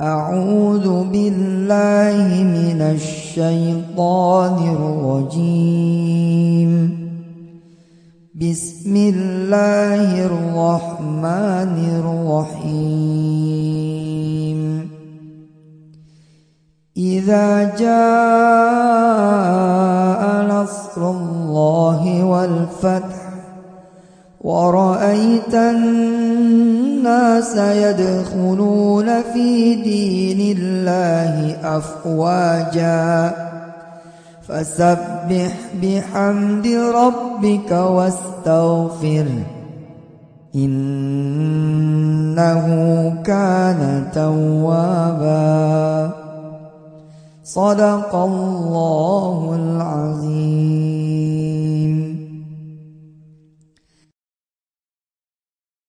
أعوذ بالله من الشيطان الرجيم. بسم الله الرحمن الرحيم. إذا جاء نصر الله والفتح ورأيت الناس يدخلون في دين الله أفواجا. فسبح بحمد ربك واستغفر. إنه كان توابا. صدق الله